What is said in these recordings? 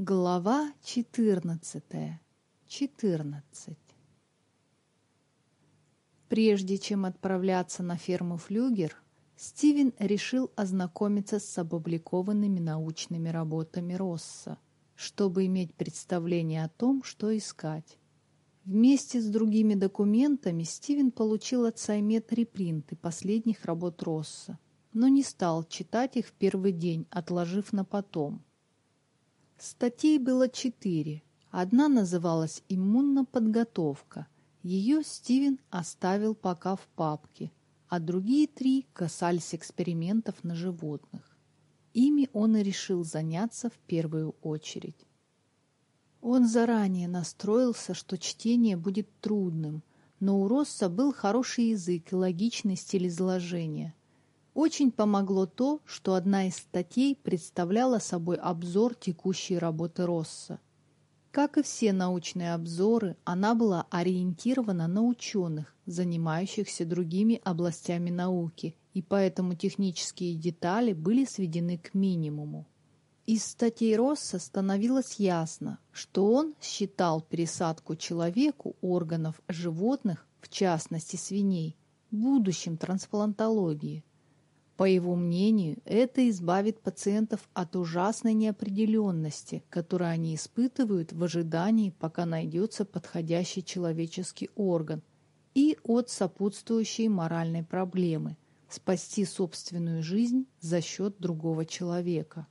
Глава 14. 14. Прежде чем отправляться на ферму Флюгер, Стивен решил ознакомиться с опубликованными научными работами Росса, чтобы иметь представление о том, что искать. Вместе с другими документами Стивен получил от Саймет репринты последних работ Росса, но не стал читать их в первый день, отложив на потом – Статей было четыре. Одна называлась «Иммуноподготовка». Ее Стивен оставил пока в папке, а другие три касались экспериментов на животных. Ими он и решил заняться в первую очередь. Он заранее настроился, что чтение будет трудным, но у Росса был хороший язык и логичный стиль изложения. Очень помогло то, что одна из статей представляла собой обзор текущей работы Росса. Как и все научные обзоры, она была ориентирована на ученых, занимающихся другими областями науки, и поэтому технические детали были сведены к минимуму. Из статей Росса становилось ясно, что он считал пересадку человеку органов животных, в частности свиней, будущим трансплантологии. По его мнению, это избавит пациентов от ужасной неопределенности, которую они испытывают в ожидании, пока найдется подходящий человеческий орган, и от сопутствующей моральной проблемы – спасти собственную жизнь за счет другого человека.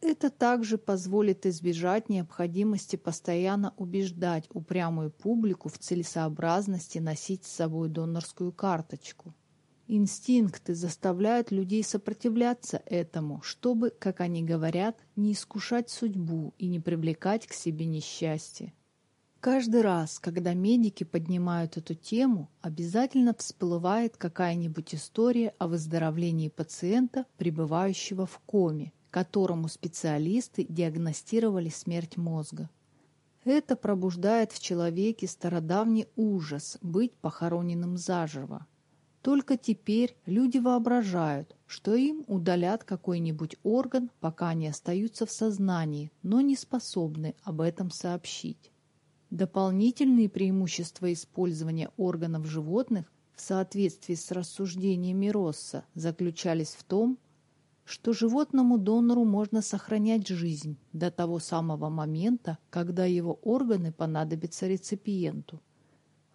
Это также позволит избежать необходимости постоянно убеждать упрямую публику в целесообразности носить с собой донорскую карточку. Инстинкты заставляют людей сопротивляться этому, чтобы, как они говорят, не искушать судьбу и не привлекать к себе несчастье. Каждый раз, когда медики поднимают эту тему, обязательно всплывает какая-нибудь история о выздоровлении пациента, пребывающего в коме, которому специалисты диагностировали смерть мозга. Это пробуждает в человеке стародавний ужас быть похороненным заживо, только теперь люди воображают, что им удалят какой-нибудь орган, пока они остаются в сознании, но не способны об этом сообщить. Дополнительные преимущества использования органов животных в соответствии с рассуждениями Росса заключались в том, что животному донору можно сохранять жизнь до того самого момента, когда его органы понадобятся реципиенту.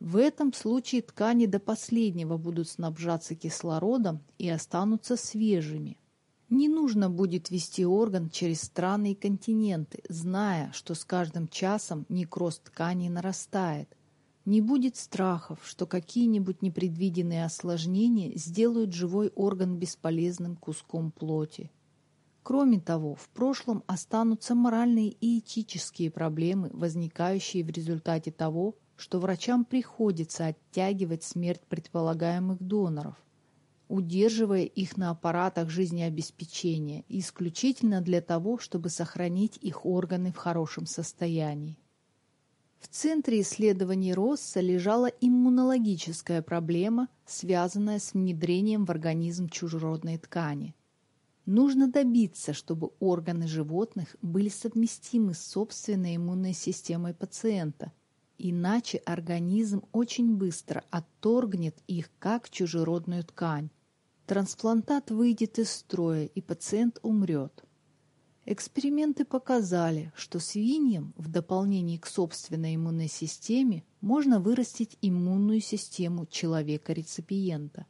В этом случае ткани до последнего будут снабжаться кислородом и останутся свежими. Не нужно будет вести орган через страны и континенты, зная, что с каждым часом некроз тканей нарастает. Не будет страхов, что какие-нибудь непредвиденные осложнения сделают живой орган бесполезным куском плоти. Кроме того, в прошлом останутся моральные и этические проблемы, возникающие в результате того, что врачам приходится оттягивать смерть предполагаемых доноров, удерживая их на аппаратах жизнеобеспечения исключительно для того, чтобы сохранить их органы в хорошем состоянии. В центре исследований Росса лежала иммунологическая проблема, связанная с внедрением в организм чужеродной ткани. Нужно добиться, чтобы органы животных были совместимы с собственной иммунной системой пациента – Иначе организм очень быстро отторгнет их, как чужеродную ткань. Трансплантат выйдет из строя, и пациент умрет. Эксперименты показали, что свиньям в дополнение к собственной иммунной системе можно вырастить иммунную систему человека-реципиента.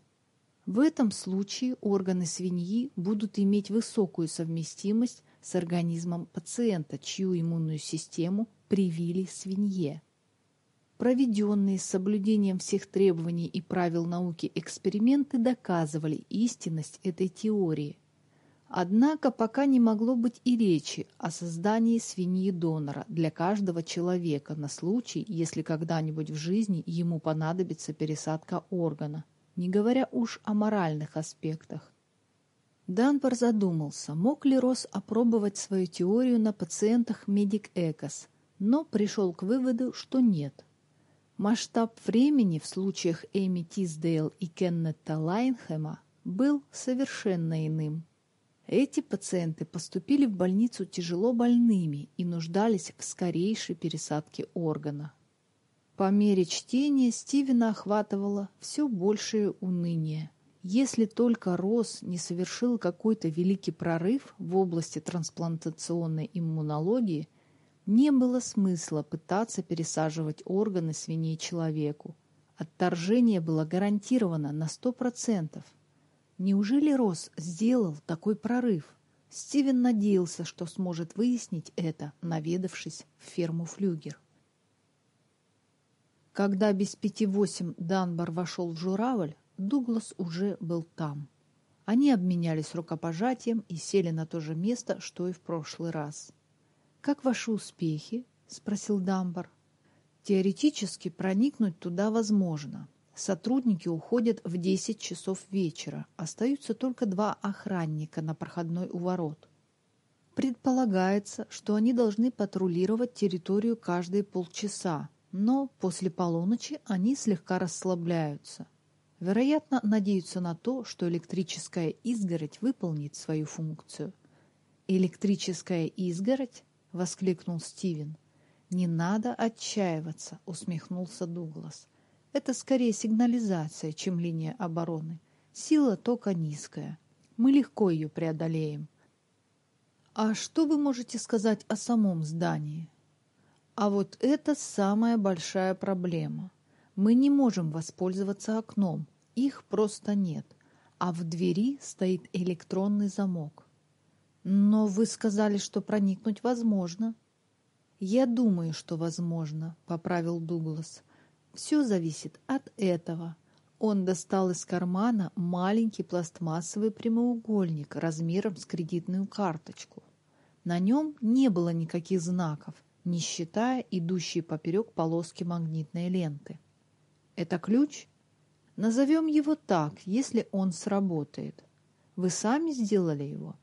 В этом случае органы свиньи будут иметь высокую совместимость с организмом пациента, чью иммунную систему привили свинье. Проведенные с соблюдением всех требований и правил науки эксперименты доказывали истинность этой теории. Однако пока не могло быть и речи о создании свиньи-донора для каждого человека на случай, если когда-нибудь в жизни ему понадобится пересадка органа, не говоря уж о моральных аспектах. Данбар задумался, мог ли Росс опробовать свою теорию на пациентах Медик Экос, но пришел к выводу, что нет – Масштаб времени в случаях Эми Тиздейл и Кеннета Лайнхэма был совершенно иным. Эти пациенты поступили в больницу тяжело больными и нуждались в скорейшей пересадке органа. По мере чтения Стивена охватывало все большее уныние. Если только Росс не совершил какой-то великий прорыв в области трансплантационной иммунологии, не было смысла пытаться пересаживать органы свиней человеку. Отторжение было гарантировано на сто процентов. Неужели Росс сделал такой прорыв? Стивен надеялся, что сможет выяснить это, наведавшись в ферму Флюгер. Когда без пяти восемь Данбар вошел в журавль, Дуглас уже был там. Они обменялись рукопожатием и сели на то же место, что и в прошлый раз. «Как ваши успехи?» — спросил Дамбар. «Теоретически проникнуть туда возможно. Сотрудники уходят в 10 часов вечера. Остаются только два охранника на проходной у ворот. Предполагается, что они должны патрулировать территорию каждые полчаса, но после полуночи они слегка расслабляются. Вероятно, надеются на то, что электрическая изгородь выполнит свою функцию. «Электрическая изгородь?» — воскликнул Стивен. «Не надо отчаиваться», — усмехнулся Дуглас. Это скорее сигнализация, чем линия обороны. Сила тока низкая. Мы легко ее преодолеем. А что вы можете сказать о самом здании? А вот это самая большая проблема. Мы не можем воспользоваться окном. Их просто нет. А в двери стоит электронный замок. Но вы сказали, что проникнуть возможно. Я думаю, что возможно, поправил Дуглас. Все зависит от этого. Он достал из кармана маленький пластмассовый прямоугольник размером с кредитную карточку. На нем не было никаких знаков, не считая идущей поперек полоски магнитной ленты. Это ключ? Назовем его так, если он сработает. Вы сами сделали его?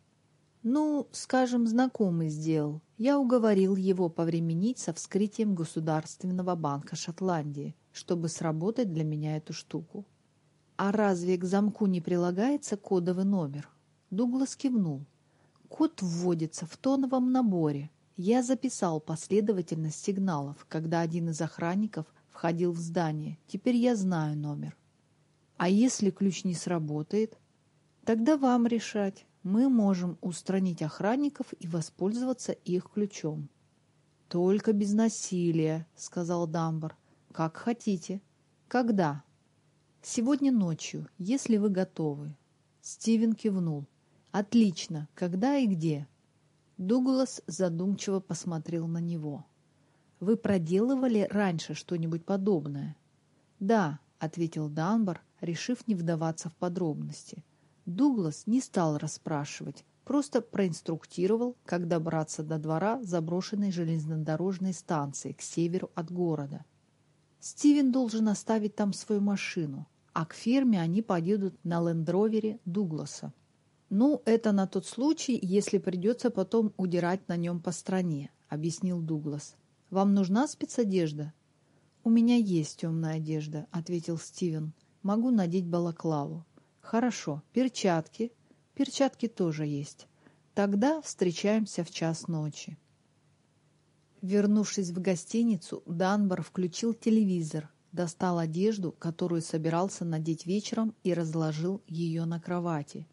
Ну, скажем, знакомый сделал. Я уговорил его повременить со вскрытием Государственного банка Шотландии, чтобы сработать для меня эту штуку. А разве к замку не прилагается кодовый номер? Дуглас кивнул. Код вводится в тоновом наборе. Я записал последовательность сигналов, когда один из охранников входил в здание. Теперь я знаю номер. А если ключ не сработает? Тогда вам решать мы можем устранить охранников и воспользоваться их ключом. «Только без насилия», — сказал Дамбар. «Как хотите». «Когда?» «Сегодня ночью, если вы готовы». Стивен кивнул. «Отлично. Когда и где?» Дуглас задумчиво посмотрел на него. «Вы проделывали раньше что-нибудь подобное?» «Да», — ответил Данбар, решив не вдаваться в подробности. Дуглас не стал расспрашивать, просто проинструктировал, как добраться до двора заброшенной железнодорожной станции к северу от города. Стивен должен оставить там свою машину, а к ферме они поедут на лендровере Дугласа. «Ну, это на тот случай, если придется потом удирать на нем по стране», — объяснил Дуглас. «Вам нужна спецодежда?» «У меня есть темная одежда», — ответил Стивен. «Могу надеть балаклаву». Хорошо, перчатки. Перчатки тоже есть. Тогда встречаемся в час ночи. Вернувшись в гостиницу, Данбар включил телевизор, достал одежду, которую собирался надеть вечером, и разложил ее на кровати.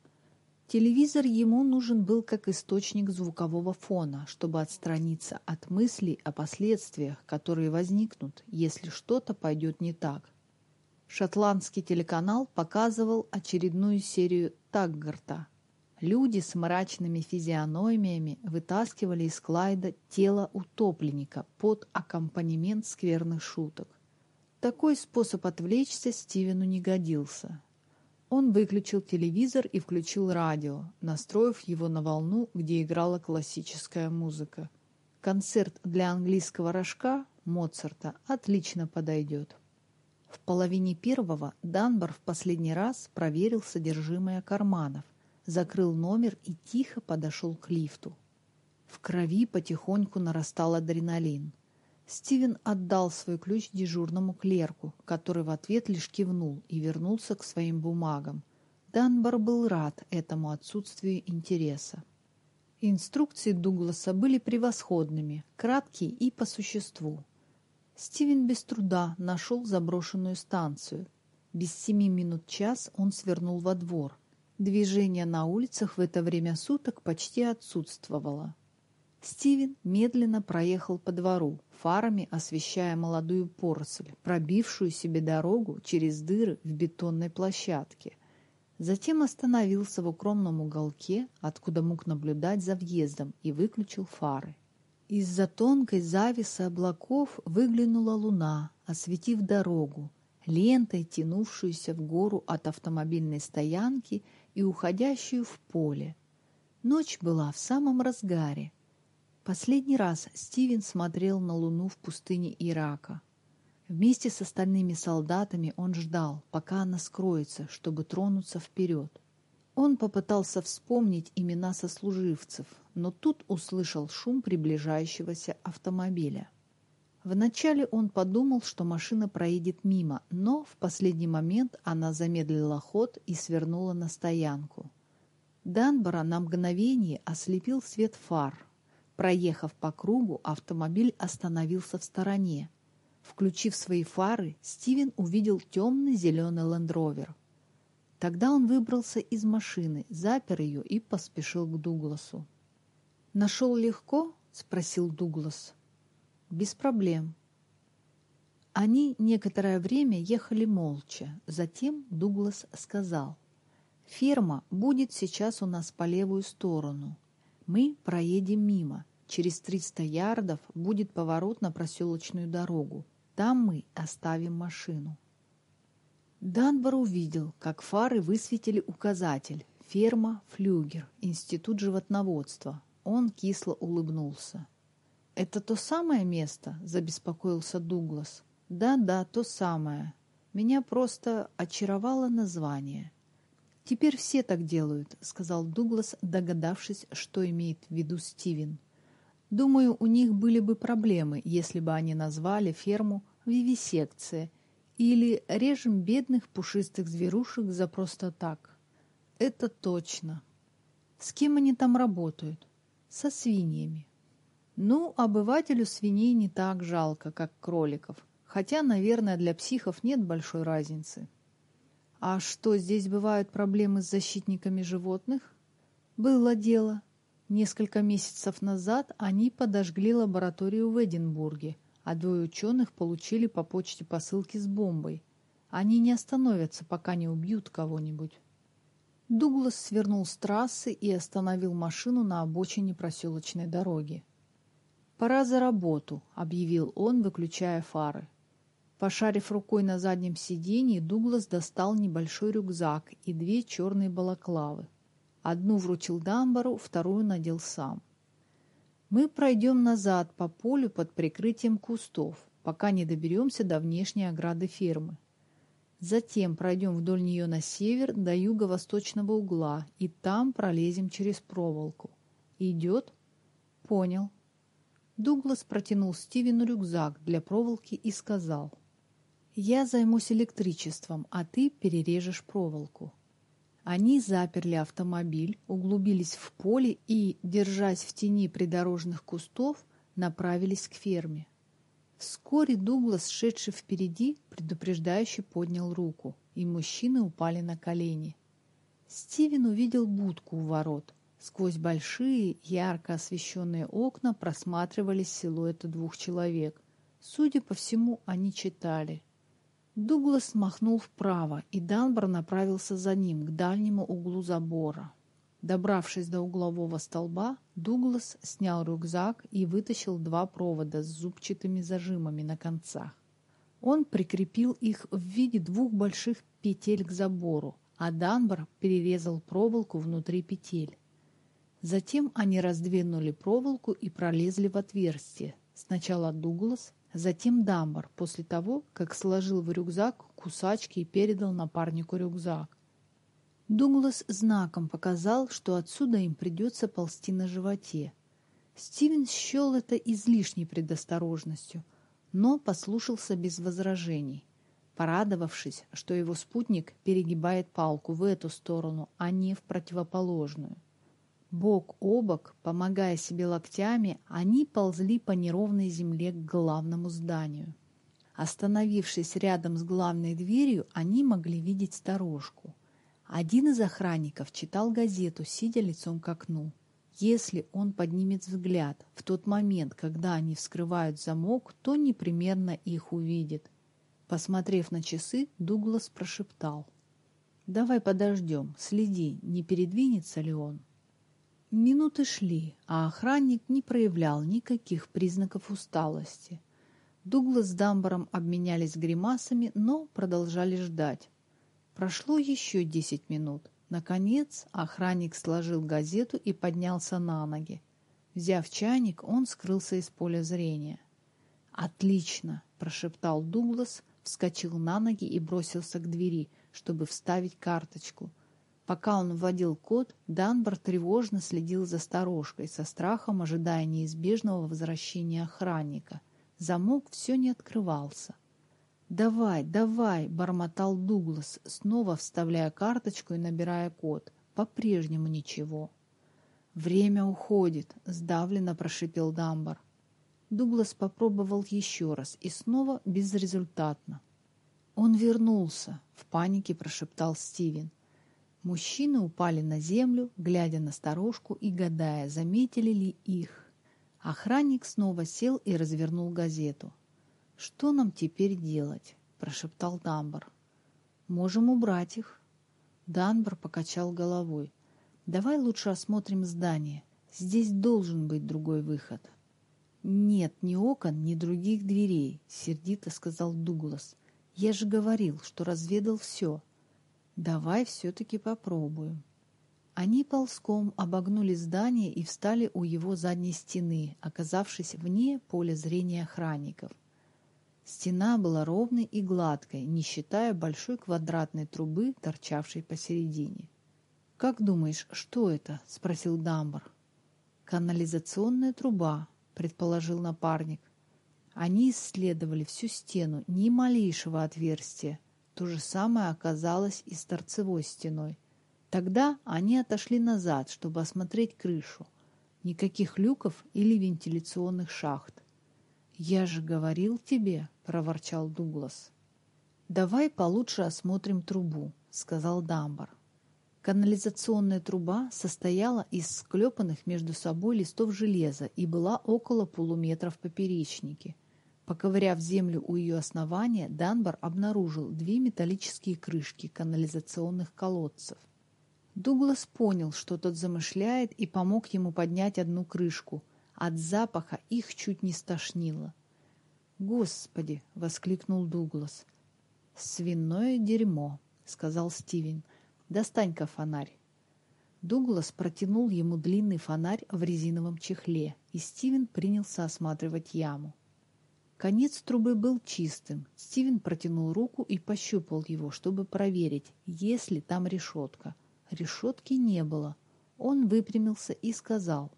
Телевизор ему нужен был как источник звукового фона, чтобы отстраниться от мыслей о последствиях, которые возникнут, если что-то пойдет не так. Шотландский телеканал показывал очередную серию Таггарта. Люди с мрачными физиономиями вытаскивали из Клайда тело утопленника под аккомпанемент скверных шуток. Такой способ отвлечься Стивену не годился. Он выключил телевизор и включил радио, настроив его на волну, где играла классическая музыка. Концерт для английского рожка Моцарта отлично подойдет. В половине первого Данбар в последний раз проверил содержимое карманов, закрыл номер и тихо подошел к лифту. В крови потихоньку нарастал адреналин. Стивен отдал свой ключ дежурному клерку, который в ответ лишь кивнул и вернулся к своим бумагам. Данбар был рад этому отсутствию интереса. Инструкции Дугласа были превосходными, краткие и по существу. Стивен без труда нашел заброшенную станцию. Без семи минут час он свернул во двор. Движение на улицах в это время суток почти отсутствовало. Стивен медленно проехал по двору, фарами освещая молодую поросль, пробившую себе дорогу через дыры в бетонной площадке. Затем остановился в укромном уголке, откуда мог наблюдать за въездом, и выключил фары. Из-за тонкой зависы облаков выглянула луна, осветив дорогу, лентой тянувшуюся в гору от автомобильной стоянки и уходящую в поле. Ночь была в самом разгаре. Последний раз Стивен смотрел на луну в пустыне Ирака. Вместе с остальными солдатами он ждал, пока она скроется, чтобы тронуться вперед. Он попытался вспомнить имена сослуживцев, но тут услышал шум приближающегося автомобиля. Вначале он подумал, что машина проедет мимо, но в последний момент она замедлила ход и свернула на стоянку. Данбора на мгновение ослепил свет фар. Проехав по кругу, автомобиль остановился в стороне. Включив свои фары, Стивен увидел темный зеленый лендровер. Тогда он выбрался из машины, запер ее и поспешил к Дугласу. «Нашел легко?» — спросил Дуглас. «Без проблем». Они некоторое время ехали молча. Затем Дуглас сказал, «Ферма будет сейчас у нас по левую сторону. Мы проедем мимо. Через 300 ярдов будет поворот на проселочную дорогу. Там мы оставим машину». Данбар увидел, как фары высветили указатель «Ферма Флюгер, Институт животноводства». Он кисло улыбнулся. «Это то самое место?» – забеспокоился Дуглас. «Да-да, то самое. Меня просто очаровало название». «Теперь все так делают», – сказал Дуглас, догадавшись, что имеет в виду Стивен. «Думаю, у них были бы проблемы, если бы они назвали ферму «Вивисекция» Или режем бедных пушистых зверушек за просто так. Это точно. С кем они там работают? Со свиньями. Ну, обывателю свиней не так жалко, как кроликов. Хотя, наверное, для психов нет большой разницы. А что, здесь бывают проблемы с защитниками животных? Было дело. Несколько месяцев назад они подожгли лабораторию в Эдинбурге – а двое ученых получили по почте посылки с бомбой. Они не остановятся, пока не убьют кого-нибудь. Дуглас свернул с трассы и остановил машину на обочине проселочной дороги. «Пора за работу», — объявил он, выключая фары. Пошарив рукой на заднем сиденье, Дуглас достал небольшой рюкзак и две черные балаклавы. Одну вручил Дамбару, вторую надел сам. Мы пройдем назад по полю под прикрытием кустов, пока не доберемся до внешней ограды фермы. Затем пройдем вдоль нее на север до юго-восточного угла и там пролезем через проволоку. Идет? Понял. Дуглас протянул Стивену рюкзак для проволоки и сказал. Я займусь электричеством, а ты перережешь проволоку. Они заперли автомобиль, углубились в поле и, держась в тени придорожных кустов, направились к ферме. Вскоре Дуглас, шедший впереди, предупреждающе поднял руку, и мужчины упали на колени. Стивен увидел будку у ворот. Сквозь большие, ярко освещенные окна просматривались силуэты двух человек. Судя по всему, они читали. Дуглас махнул вправо, и Данбар направился за ним к дальнему углу забора. Добравшись до углового столба, Дуглас снял рюкзак и вытащил два провода с зубчатыми зажимами на концах. Он прикрепил их в виде двух больших петель к забору, а Данбар перерезал проволоку внутри петель. Затем они раздвинули проволоку и пролезли в отверстие. Сначала Дуглас, Затем Дамбар, после того, как сложил в рюкзак кусачки и передал напарнику рюкзак. Дуглас знаком показал, что отсюда им придется ползти на животе. Стивен счел это излишней предосторожностью, но послушался без возражений. порадовавшись, что его спутник перегибает палку в эту сторону, а не в противоположную. Бок о бок, помогая себе локтями, они ползли по неровной земле к главному зданию. Остановившись рядом с главной дверью, они могли видеть сторожку. Один из охранников читал газету, сидя лицом к окну. Если он поднимет взгляд в тот момент, когда они вскрывают замок, то непременно их увидит. Посмотрев на часы, Дуглас прошептал. «Давай подождем, следи, не передвинется ли он». Минуты шли, а охранник не проявлял никаких признаков усталости. Дуглас с Дамбаром обменялись гримасами, но продолжали ждать. Прошло еще десять минут. Наконец охранник сложил газету и поднялся на ноги. Взяв чайник, он скрылся из поля зрения. «Отлично!» – прошептал Дуглас, вскочил на ноги и бросился к двери, чтобы вставить карточку. Пока он вводил код, Данбар тревожно следил за сторожкой, со страхом ожидая неизбежного возвращения охранника. Замок все не открывался. «Давай, давай!» – бормотал Дуглас, снова вставляя карточку и набирая код. По-прежнему ничего. «Время уходит», – сдавленно прошипел Дамбар. Дуглас попробовал еще раз и снова безрезультатно. «Он вернулся!» — в панике прошептал Стивен. Мужчины упали на землю, глядя на сторожку и гадая, заметили ли их. Охранник снова сел и развернул газету. «Что нам теперь делать?» — прошептал Дамбар. «Можем убрать их». Данбар покачал головой. «Давай лучше осмотрим здание. Здесь должен быть другой выход». «Нет ни окон, ни других дверей», — сердито сказал Дуглас. «Я же говорил, что разведал все. Давай все-таки попробуем». Они ползком обогнули здание и встали у его задней стены, оказавшись вне поля зрения охранников. Стена была ровной и гладкой, не считая большой квадратной трубы, торчавшей посередине. «Как думаешь, что это?» — спросил Дамбар. «Канализационная труба», предположил напарник. Они исследовали всю стену, ни малейшего отверстия. То же самое оказалось и с торцевой стеной. Тогда они отошли назад, чтобы осмотреть крышу. Никаких люков или вентиляционных шахт. «Я же говорил тебе», — проворчал Дуглас. «Давай получше осмотрим трубу», — сказал Дамбар. Канализационная труба состояла из склепанных между собой листов железа и была около полуметра в поперечнике. Поковыряв землю у ее основания, Данбар обнаружил две металлические крышки канализационных колодцев. Дуглас понял, что тот замышляет, и помог ему поднять одну крышку. От запаха их чуть не стошнило. «Господи!» — воскликнул Дуглас. «Свиное дерьмо!» — сказал Стивен. — Достань-ка фонарь. Дуглас протянул ему длинный фонарь в резиновом чехле, и Стивен принялся осматривать яму. Конец трубы был чистым. Стивен протянул руку и пощупал его, чтобы проверить, есть ли там решетка. Решетки не было. Он выпрямился и сказал,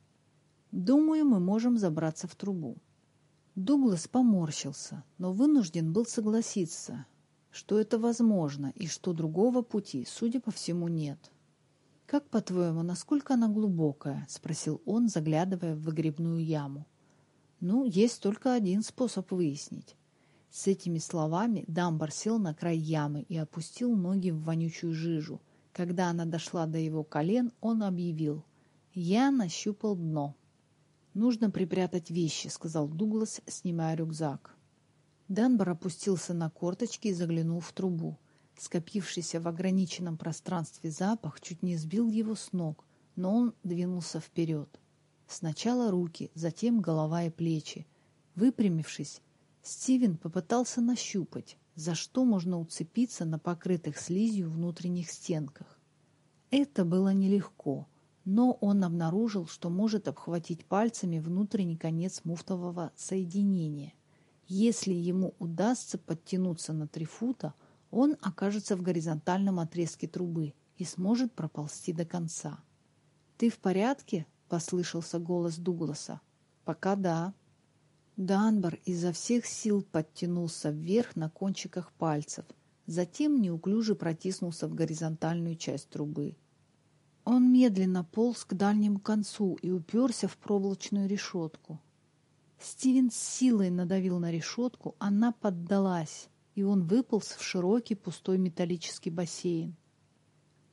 «Думаю, мы можем забраться в трубу». Дуглас поморщился, но вынужден был согласиться что это возможно и что другого пути, судя по всему, нет. «Как, по-твоему, насколько она глубокая?» — спросил он, заглядывая в выгребную яму. «Ну, есть только один способ выяснить». С этими словами Дамбар сел на край ямы и опустил ноги в вонючую жижу. Когда она дошла до его колен, он объявил. «Я нащупал дно». «Нужно припрятать вещи», — сказал Дуглас, снимая рюкзак. Денбор опустился на корточки и заглянул в трубу. Скопившийся в ограниченном пространстве запах чуть не сбил его с ног, но он двинулся вперед. Сначала руки, затем голова и плечи. Выпрямившись, Стивен попытался нащупать, за что можно уцепиться на покрытых слизью внутренних стенках. Это было нелегко, но он обнаружил, что может обхватить пальцами внутренний конец муфтового соединения. Если ему удастся подтянуться на три фута, он окажется в горизонтальном отрезке трубы и сможет проползти до конца. «Ты в порядке?» — послышался голос Дугласа. «Пока да». Данбар изо всех сил подтянулся вверх на кончиках пальцев, затем неуклюже протиснулся в горизонтальную часть трубы. Он медленно полз к дальнему концу и уперся в проволочную решетку. Стивен с силой надавил на решетку, она поддалась, и он выполз в широкий пустой металлический бассейн.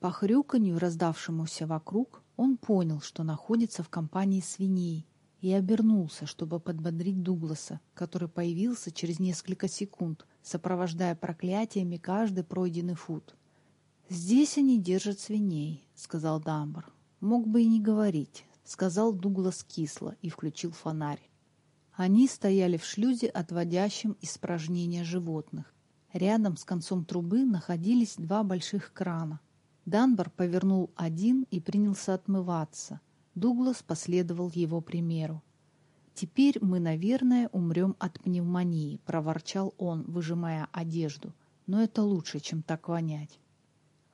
По хрюканью, раздавшемуся вокруг, он понял, что находится в компании свиней, и обернулся, чтобы подбодрить Дугласа, который появился через несколько секунд, сопровождая проклятиями каждый пройденный фут. «Здесь они держат свиней», — сказал Дамбар. «Мог бы и не говорить», — сказал Дуглас кисло и включил фонарь. Они стояли в шлюзе, отводящем испражнения животных. Рядом с концом трубы находились два больших крана. Данбар повернул один и принялся отмываться. Дуглас последовал его примеру. «Теперь мы, наверное, умрем от пневмонии», — проворчал он, выжимая одежду. «Но это лучше, чем так вонять».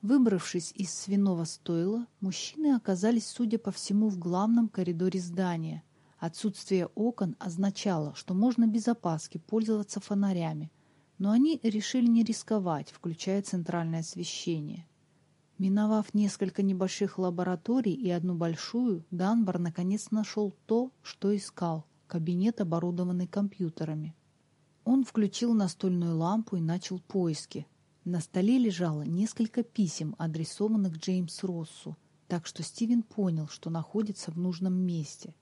Выбравшись из свиного стойла, мужчины оказались, судя по всему, в главном коридоре здания. Отсутствие окон означало, что можно без опаски пользоваться фонарями, но они решили не рисковать, включая центральное освещение. Миновав несколько небольших лабораторий и одну большую, Данбар наконец нашел то, что искал – кабинет, оборудованный компьютерами. Он включил настольную лампу и начал поиски. На столе лежало несколько писем, адресованных Джеймсу Россу, так что Стивен понял, что находится в нужном месте.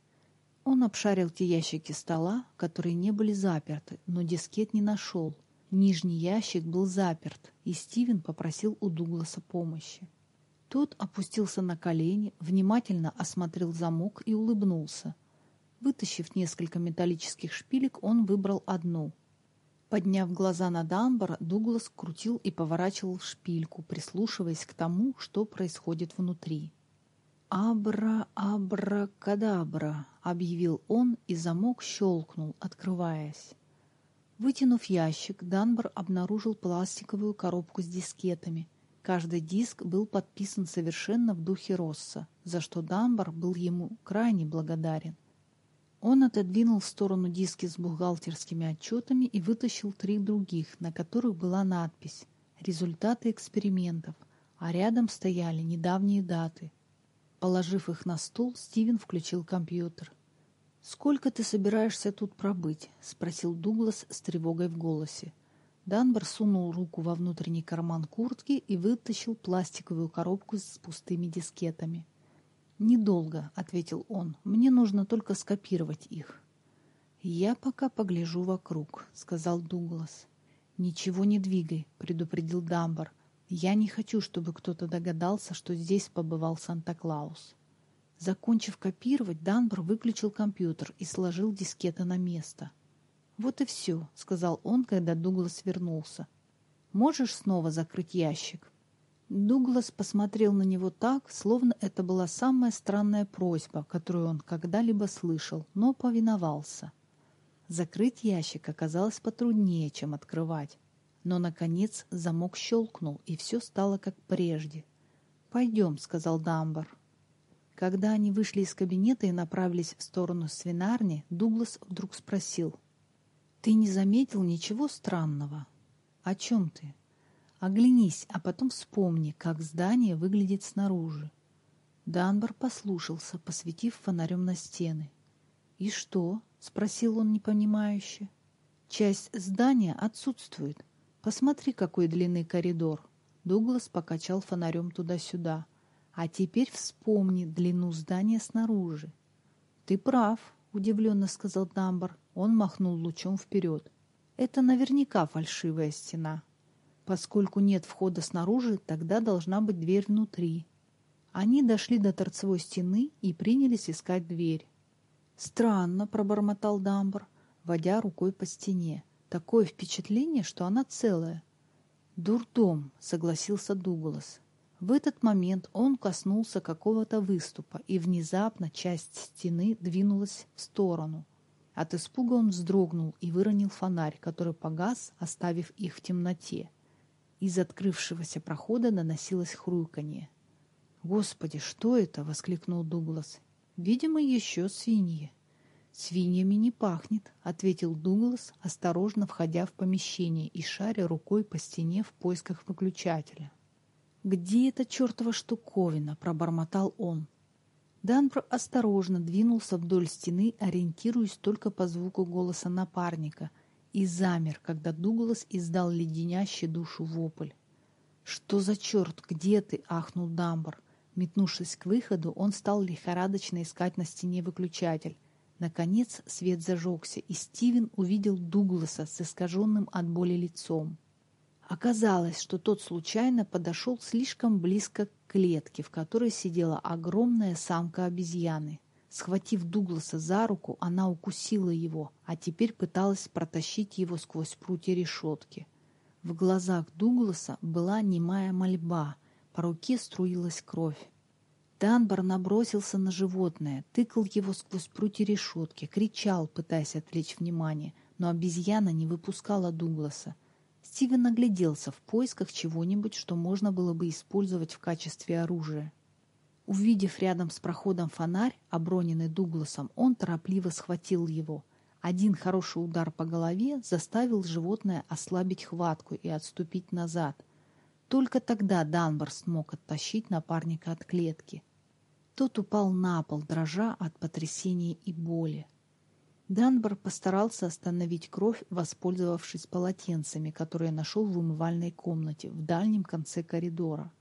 Он обшарил те ящики стола, которые не были заперты, но дискет не нашел – Нижний ящик был заперт, и Стивен попросил у Дугласа помощи. Тот опустился на колени, внимательно осмотрел замок и улыбнулся. Вытащив несколько металлических шпилек, он выбрал одну. Подняв глаза на Дамбара, Дуглас крутил и поворачивал шпильку, прислушиваясь к тому, что происходит внутри. «Абра-абра-кадабра!» — объявил он, и замок щелкнул, открываясь. Вытянув ящик, Данбар обнаружил пластиковую коробку с дискетами. Каждый диск был подписан совершенно в духе Росса, за что Данбар был ему крайне благодарен. Он отодвинул в сторону диски с бухгалтерскими отчетами и вытащил три других, на которых была надпись «Результаты экспериментов», а рядом стояли недавние даты. Положив их на стол, Стивен включил компьютер. «Сколько ты собираешься тут пробыть?» — спросил Дуглас с тревогой в голосе. Данбар сунул руку во внутренний карман куртки и вытащил пластиковую коробку с пустыми дискетами. «Недолго», — ответил он. «Мне нужно только скопировать их». «Я пока погляжу вокруг», — сказал Дуглас. «Ничего не двигай», — предупредил Дамбар. «Я не хочу, чтобы кто-то догадался, что здесь побывал Санта-Клаус». Закончив копировать, Данбр выключил компьютер и сложил дискеты на место. «Вот и все», — сказал он, когда Дуглас вернулся. «Можешь снова закрыть ящик?» Дуглас посмотрел на него так, словно это была самая странная просьба, которую он когда-либо слышал, но повиновался. Закрыть ящик оказалось потруднее, чем открывать. Но, наконец, замок щелкнул, и все стало как прежде. «Пойдем», — сказал Дамбар. Когда они вышли из кабинета и направились в сторону свинарни, Дуглас вдруг спросил. «Ты не заметил ничего странного?» «О чем ты?» «Оглянись, а потом вспомни, как здание выглядит снаружи». Данбар послушался, посветив фонарем на стены. «И что?» — спросил он непонимающе. «Часть здания отсутствует. Посмотри, какой длинный коридор». Дуглас покачал фонарем туда-сюда. А теперь вспомни длину здания снаружи. Ты прав, удивленно сказал Дамбар. Он махнул лучом вперед. Это наверняка фальшивая стена. Поскольку нет входа снаружи, тогда должна быть дверь внутри. Они дошли до торцевой стены и принялись искать дверь. «Странно», — пробормотал Дамбар, водя рукой по стене. «Такое впечатление, что она целая». «Дурдом», — согласился Дуглас. В этот момент он коснулся какого-то выступа, и внезапно часть стены двинулась в сторону. От испуга он вздрогнул и выронил фонарь, который погас, оставив их в темноте. Из открывшегося прохода доносилось хрюканье. «Господи, что это?» — воскликнул Дуглас. «Видимо, еще свиньи». «Свиньями не пахнет», — ответил Дуглас, осторожно входя в помещение и шаря рукой по стене в поисках выключателя. «Где эта чертова штуковина?» — пробормотал он. Данбр осторожно двинулся вдоль стены, ориентируясь только по звуку голоса напарника, и замер, когда Дуглас издал леденящий душу вопль. «Что за черт? Где ты?» — ахнул Дамбр. Метнувшись к выходу, он стал лихорадочно искать на стене выключатель. Наконец свет зажегся, и Стивен увидел Дугласа с искаженным от боли лицом. Оказалось, что тот случайно подошел слишком близко к клетке, в которой сидела огромная самка обезьяны. Схватив Дугласа за руку, она укусила его, а теперь пыталась протащить его сквозь прутья решетки. В глазах Дугласа была немая мольба, по руке струилась кровь. Данбар набросился на животное, тыкал его сквозь прутья решетки, кричал, пытаясь отвлечь внимание, но обезьяна не выпускала Дугласа. Стивен огляделся в поисках чего-нибудь, что можно было бы использовать в качестве оружия. Увидев рядом с проходом фонарь, оброненный Дугласом, он торопливо схватил его. Один хороший удар по голове заставил животное ослабить хватку и отступить назад. Только тогда Данбар смог оттащить напарника от клетки. Тот упал на пол, дрожа от потрясения и боли. Данбар постарался остановить кровь, воспользовавшись полотенцами, которые нашел в умывальной комнате в дальнем конце коридора.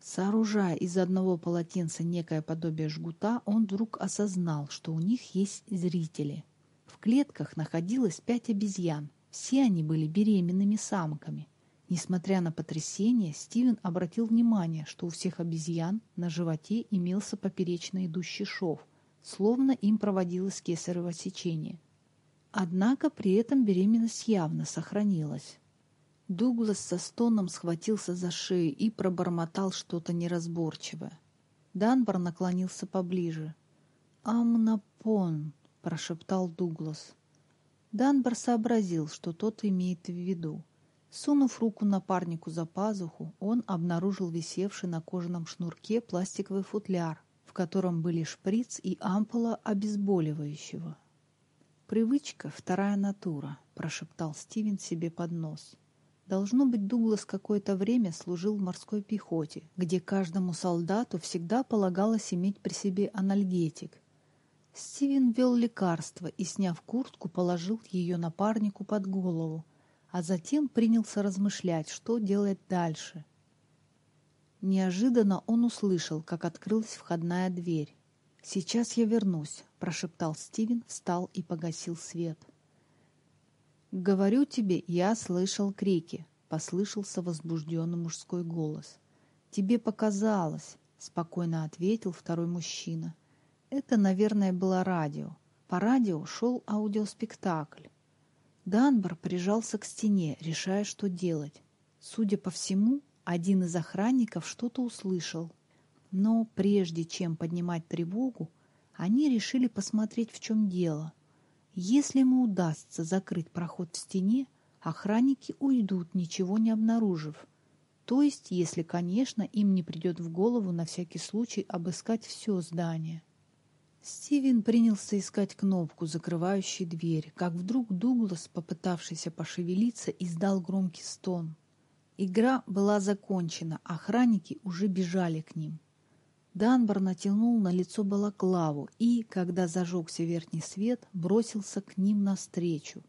Сооружая из одного полотенца некое подобие жгута, он вдруг осознал, что у них есть зрители. В клетках находилось пять обезьян. Все они были беременными самками. Несмотря на потрясение, Стивен обратил внимание, что у всех обезьян на животе имелся поперечно идущий шов, словно им проводилось кесарево сечение. Однако при этом беременность явно сохранилась. Дуглас со стоном схватился за шею и пробормотал что-то неразборчивое. Данбар наклонился поближе. «Амнапон», — прошептал Дуглас. Данбар сообразил, что тот имеет в виду. Сунув руку напарнику за пазуху, он обнаружил висевший на кожаном шнурке пластиковый футляр, котором были шприц и ампула обезболивающего. «Привычка — вторая натура», — прошептал Стивен себе под нос. Должно быть, Дуглас какое-то время служил в морской пехоте, где каждому солдату всегда полагалось иметь при себе анальгетик. Стивен ввел лекарство и, сняв куртку, положил ее напарнику под голову, а затем принялся размышлять, что делать дальше. Неожиданно он услышал, как открылась входная дверь. «Сейчас я вернусь», — прошептал Стивен, встал и погасил свет. «Говорю тебе, я слышал крики», — послышался возбужденный мужской голос. «Тебе показалось», — спокойно ответил второй мужчина. «Это, наверное, было радио. По радио шел аудиоспектакль. Данбар прижался к стене, решая, что делать. Судя по всему, один из охранников что-то услышал. Но прежде чем поднимать тревогу, они решили посмотреть, в чем дело. Если ему удастся закрыть проход в стене, охранники уйдут, ничего не обнаружив. То есть, если, конечно, им не придет в голову на всякий случай обыскать все здание. Стивен принялся искать кнопку, закрывающую дверь, как вдруг Дуглас, попытавшийся пошевелиться, издал громкий стон. Игра была закончена, охранники уже бежали к ним. Данбар натянул на лицо балаклаву и, когда зажегся верхний свет, бросился к ним навстречу.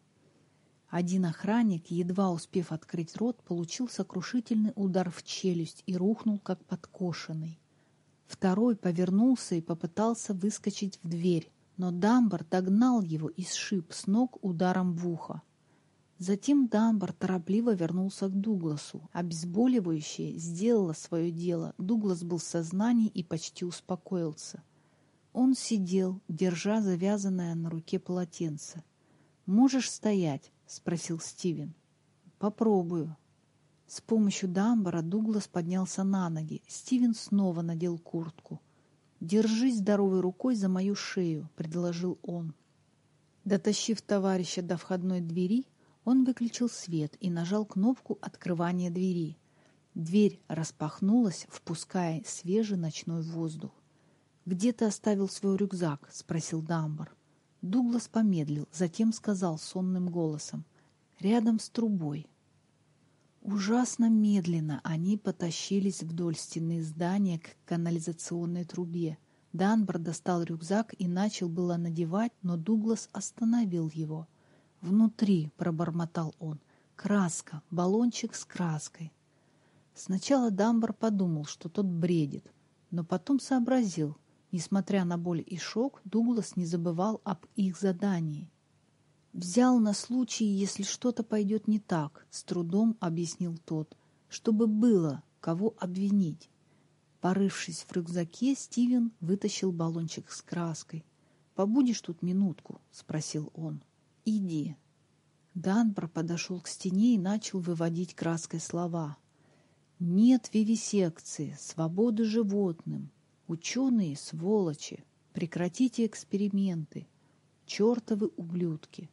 Один охранник, едва успев открыть рот, получил сокрушительный удар в челюсть и рухнул, как подкошенный. Второй повернулся и попытался выскочить в дверь, но Дамбар догнал его и сшиб с ног ударом в ухо. Затем Дамбар торопливо вернулся к Дугласу. Обезболивающее сделало свое дело. Дуглас был в сознании и почти успокоился. Он сидел, держа завязанное на руке полотенце. «Можешь стоять?» — спросил Стивен. «Попробую», с помощью Дамбара Дуглас поднялся на ноги. Стивен снова надел куртку. «Держись здоровой рукой за мою шею», — предложил он. Дотащив товарища до входной двери, он выключил свет и нажал кнопку открывания двери. Дверь распахнулась, впуская свежий ночной воздух. «Где ты оставил свой рюкзак?» — спросил Дамбар. Дуглас помедлил, затем сказал сонным голосом. «Рядом с трубой». Ужасно медленно они потащились вдоль стены здания к канализационной трубе. Данбар достал рюкзак и начал было надевать, но Дуглас остановил его. «Внутри», — пробормотал он, — «краска, баллончик с краской». Сначала Дамбар подумал, что тот бредит, но потом сообразил, несмотря на боль и шок, Дуглас не забывал об их задании. «Взял на случай, если что-то пойдет не так», — с трудом объяснил тот, «чтобы было, кого обвинить». Порывшись в рюкзаке, Стивен вытащил баллончик с краской. «Побудешь тут минутку?» — спросил он. «Иди». Данбар подошел к стене и начал выводить краской слова. «Нет вивисекции, свободы животным. Ученые — сволочи. Прекратите эксперименты. Чертовы ублюдки».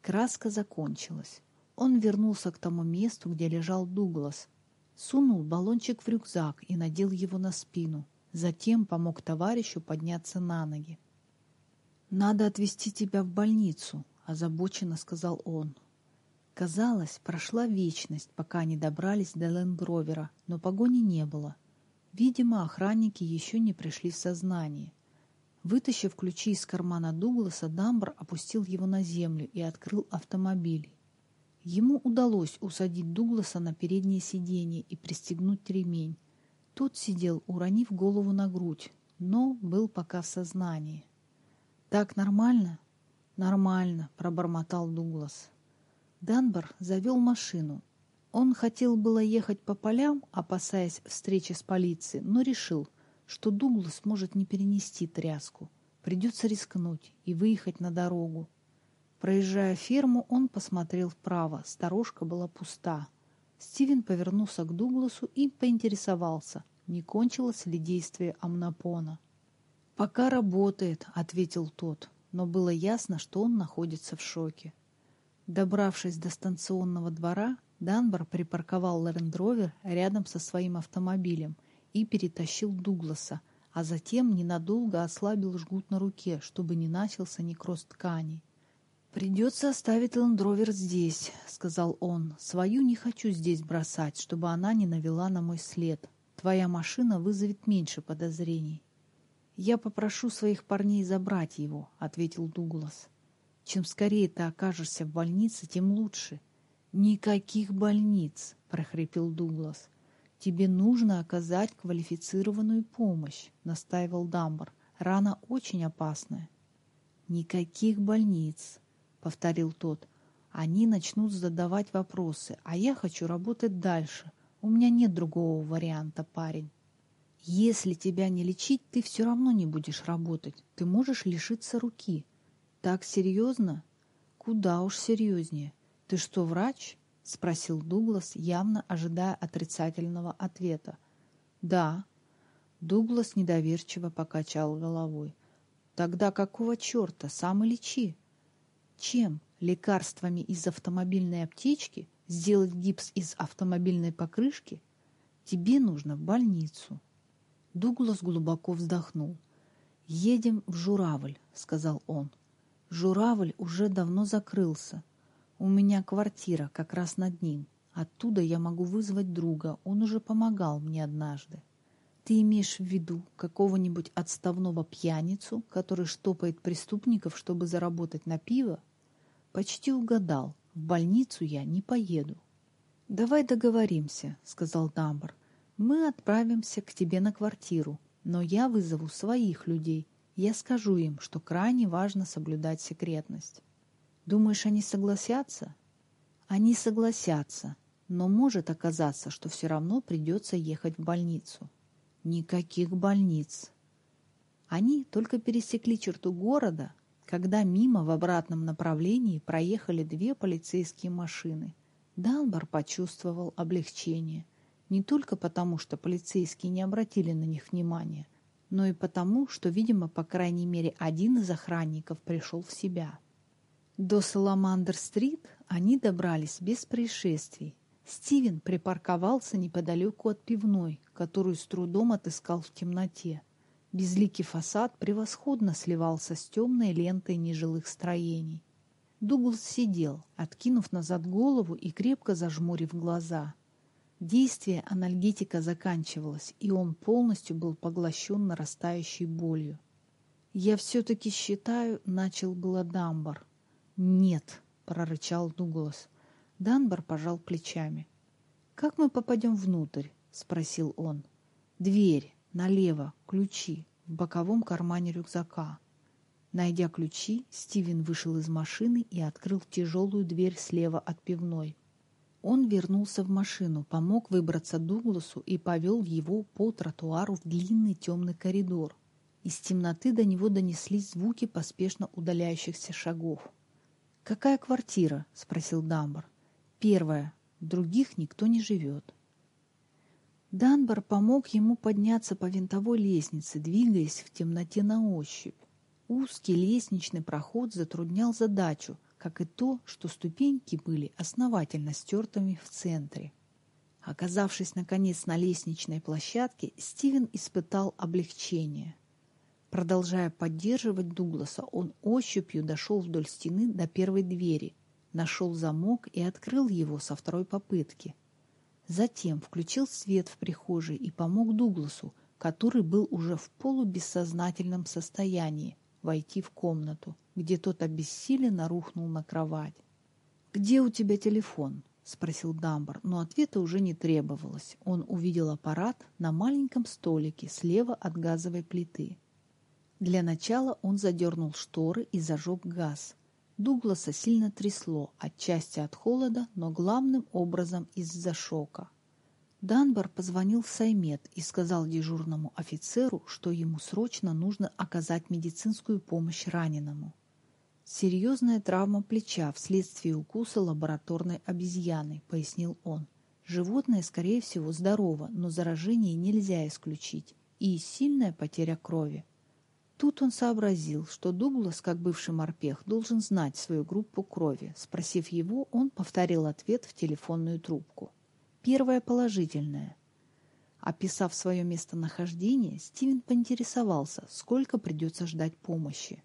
Краска закончилась. Он вернулся к тому месту, где лежал Дуглас, Сунул баллончик в рюкзак и надел его на спину. Затем помог товарищу подняться на ноги. «Надо отвезти тебя в больницу», — озабоченно сказал он. Казалось, прошла вечность, пока они добрались до Лендровера, но погони не было. Видимо, охранники еще не пришли в сознание. Вытащив ключи из кармана Дугласа, Дамбр опустил его на землю и открыл автомобиль. Ему удалось усадить Дугласа на переднее сиденье и пристегнуть ремень. Тот сидел, уронив голову на грудь, но был пока в сознании. «Так нормально?» «Нормально», — пробормотал Дуглас. Данбар завел машину. Он хотел было ехать по полям, опасаясь встречи с полицией, но решил, что Дуглас может не перенести тряску. Придется рискнуть и выехать на дорогу. Проезжая ферму, он посмотрел вправо. Сторожка была пуста. Стивен повернулся к Дугласу и поинтересовался, не кончилось ли действие амнопона. «Пока работает», — ответил тот, но было ясно, что он находится в шоке. Добравшись до станционного двора, Данбар припарковал Лерендровер рядом со своим автомобилем и перетащил Дугласа, а затем ненадолго ослабил жгут на руке, чтобы не начался некроз тканей. «Придется оставить ландровер здесь», — сказал он. «Свою не хочу здесь бросать, чтобы она не навела на мой след. Твоя машина вызовет меньше подозрений». «Я попрошу своих парней забрать его», — ответил Дуглас. «Чем скорее ты окажешься в больнице, тем лучше». «Никаких больниц», — прохрипел Дуглас. «Тебе нужно оказать квалифицированную помощь», — настаивал Дамбар. «Рана очень опасная». «Никаких больниц», повторил тот. Они начнут задавать вопросы, а я хочу работать дальше. У меня нет другого варианта, парень. Если тебя не лечить, ты все равно не будешь работать. Ты можешь лишиться руки. Так серьезно? Куда уж серьезнее. Ты что, врач? Спросил Дуглас, явно ожидая отрицательного ответа. Да. Дуглас недоверчиво покачал головой. Тогда какого черта? Сам и лечи. Чем? Лекарствами из автомобильной аптечки? Сделать гипс из автомобильной покрышки? Тебе нужно в больницу. Дуглас глубоко вздохнул. «Едем в Журавль», — сказал он. «Журавль уже давно закрылся. У меня квартира как раз над ним. Оттуда я могу вызвать друга, он уже помогал мне однажды. Ты имеешь в виду какого-нибудь отставного пьяницу, который штопает преступников, чтобы заработать на пиво? Почти угадал. В больницу я не поеду. «Давай договоримся», — сказал Дамбар. «Мы отправимся к тебе на квартиру, но я вызову своих людей. Я скажу им, что крайне важно соблюдать секретность». «Думаешь, они согласятся?» «Они согласятся, но может оказаться, что все равно придется ехать в больницу». «Никаких больниц». Они только пересекли черту города, когда мимо в обратном направлении проехали две полицейские машины. Данбар почувствовал облегчение. Не только потому, что полицейские не обратили на них внимания, но и потому, что, видимо, по крайней мере, один из охранников пришел в себя. До Саламандр-стрит они добрались без происшествий. Стивен припарковался неподалеку от пивной, которую с трудом отыскал в темноте. Безликий фасад превосходно сливался с темной лентой нежилых строений. Дуглас сидел, откинув назад голову и крепко зажмурив глаза. Действие анальгетика заканчивалось, и он полностью был поглощен нарастающей болью. «Я все-таки считаю», — начал было Дамбар. «Нет», — прорычал Дуглас. Данбар пожал плечами. «Как мы попадем внутрь?» — спросил он. «Дверь, налево, ключи, в боковом кармане рюкзака». Найдя ключи, Стивен вышел из машины и открыл тяжелую дверь слева от пивной. Он вернулся в машину, помог выбраться Дугласу и повел его по тротуару в длинный темный коридор. Из темноты до него донеслись звуки поспешно удаляющихся шагов. «Какая квартира?» — спросил Дамбар. Первое. В других никто не живет. Данбар помог ему подняться по винтовой лестнице, двигаясь в темноте на ощупь. Узкий лестничный проход затруднял задачу, как и то, что ступеньки были основательно стертыми в центре. Оказавшись, наконец, на лестничной площадке, Стивен испытал облегчение. Продолжая поддерживать Дугласа, он ощупью дошел вдоль стены до первой двери, нашел замок и открыл его со второй попытки. Затем включил свет в прихожей и помог Дугласу, который был уже в полубессознательном состоянии, войти в комнату, где тот обессиленно рухнул на кровать. «Где у тебя телефон?» — спросил Дамбар, но ответа уже не требовалось. Он увидел аппарат на маленьком столике слева от газовой плиты. Для начала он задернул шторы и зажег газ. Дугласа сильно трясло, отчасти от холода, но главным образом из-за шока. Данбар позвонил в Саймет и сказал дежурному офицеру, что ему срочно нужно оказать медицинскую помощь раненому. «Серьезная травма плеча вследствие укуса лабораторной обезьяны», — пояснил он. «Животное, скорее всего, здорово, но заражение нельзя исключить. И сильная потеря крови. Тут он сообразил, что Дуглас, как бывший морпех, должен знать свою группу крови. Спросив его, он повторил ответ в телефонную трубку. Первое положительное. Описав свое местонахождение, Стивен поинтересовался, сколько придется ждать помощи.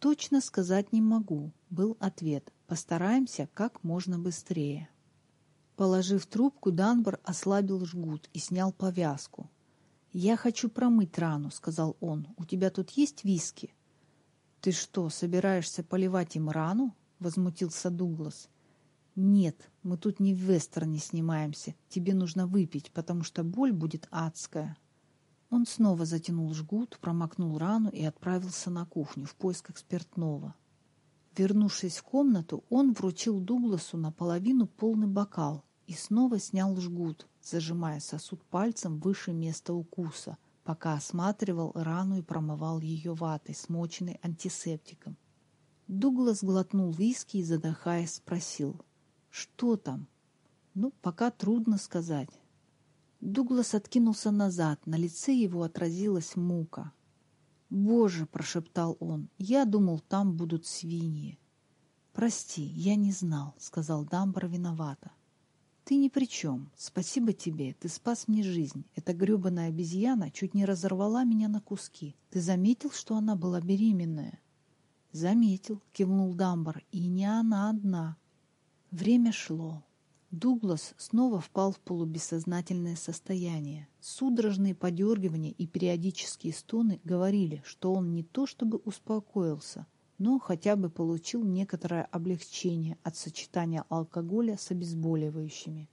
«Точно сказать не могу», — был ответ. «Постараемся как можно быстрее». Положив трубку, Данбар ослабил жгут и снял повязку. «Я хочу промыть рану», — сказал он. «У тебя тут есть виски?» «Ты что, собираешься поливать им рану?» — возмутился Дуглас. «Нет, мы тут не в вестерне снимаемся. Тебе нужно выпить, потому что боль будет адская». Он снова затянул жгут, промокнул рану и отправился на кухню в поисках спиртного. Вернувшись в комнату, он вручил Дугласу наполовину полный бокал и снова снял жгут, зажимая сосуд пальцем выше места укуса, пока осматривал рану и промывал ее ватой, смоченной антисептиком. Дуглас глотнул виски и, задыхаясь, спросил, «Что там?» «Ну, пока трудно сказать». Дуглас откинулся назад, на лице его отразилась мука. «Боже!» – прошептал он, – «я думал, там будут свиньи». «Прости, я не знал», – сказал Дамбар виновато. «Ты ни при чем. Спасибо тебе. Ты спас мне жизнь. Эта гребаная обезьяна чуть не разорвала меня на куски. Ты заметил, что она была беременная?» «Заметил», — кивнул Дамбар, — «и не она одна». Время шло. Дуглас снова впал в полубессознательное состояние. Судорожные подергивания и периодические стоны говорили, что он не то чтобы успокоился, но хотя бы получил некоторое облегчение от сочетания алкоголя с обезболивающими.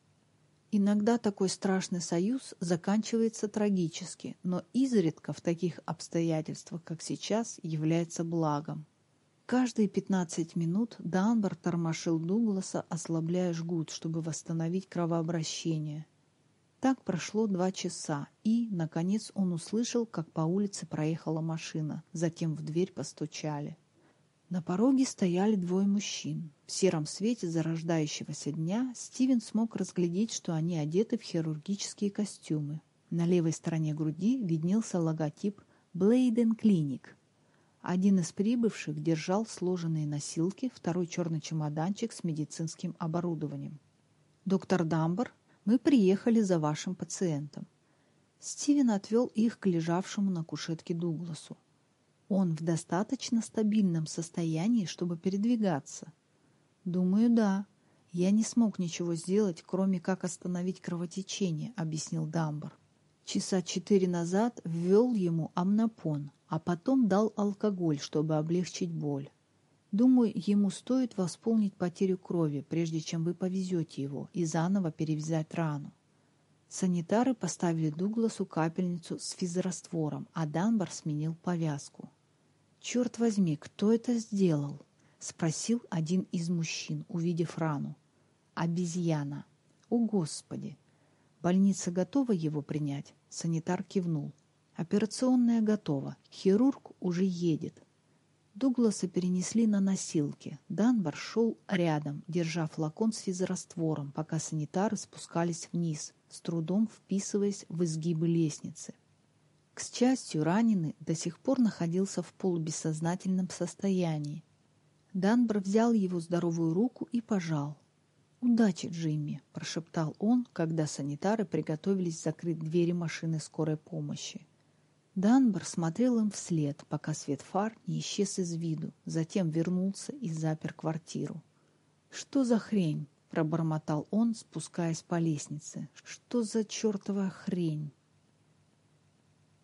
Иногда такой страшный союз заканчивается трагически, но изредка в таких обстоятельствах, как сейчас, является благом. Каждые 15 минут Данбар тормошил Дугласа, ослабляя жгут, чтобы восстановить кровообращение. Так прошло два часа, и, наконец, он услышал, как по улице проехала машина, затем в дверь постучали. На пороге стояли двое мужчин. В сером свете зарождающегося дня Стивен смог разглядеть, что они одеты в хирургические костюмы. На левой стороне груди виднелся логотип «Блейден Клиник». Один из прибывших держал сложенные носилки, второй черный чемоданчик с медицинским оборудованием. «Доктор Дамбар, мы приехали за вашим пациентом». Стивен отвел их к лежавшему на кушетке Дугласу. Он в достаточно стабильном состоянии, чтобы передвигаться? Думаю, да. Я не смог ничего сделать, кроме как остановить кровотечение, объяснил Дамбар. Часа четыре назад ввел ему амнопон, а потом дал алкоголь, чтобы облегчить боль. Думаю, ему стоит восполнить потерю крови, прежде чем вы повезете его и заново перевязать рану. Санитары поставили Дугласу капельницу с физраствором, а Данбар сменил повязку. «Черт возьми, кто это сделал?» — спросил один из мужчин, увидев рану. «Обезьяна! О, Господи! Больница готова его принять?» Санитар кивнул. «Операционная готова. Хирург уже едет. Дугласа перенесли на носилки. Данбар шел рядом, держа флакон с физраствором, пока санитары спускались вниз, с трудом вписываясь в изгибы лестницы. К счастью, раненый до сих пор находился в полубессознательном состоянии. Данбар взял его здоровую руку и пожал. «Удачи, Джимми!» – прошептал он, когда санитары приготовились закрыть двери машины скорой помощи. Данбар смотрел им вслед, пока свет фар не исчез из виду, затем вернулся и запер квартиру. «Что за хрень?» – пробормотал он, спускаясь по лестнице. «Что за чертова хрень?»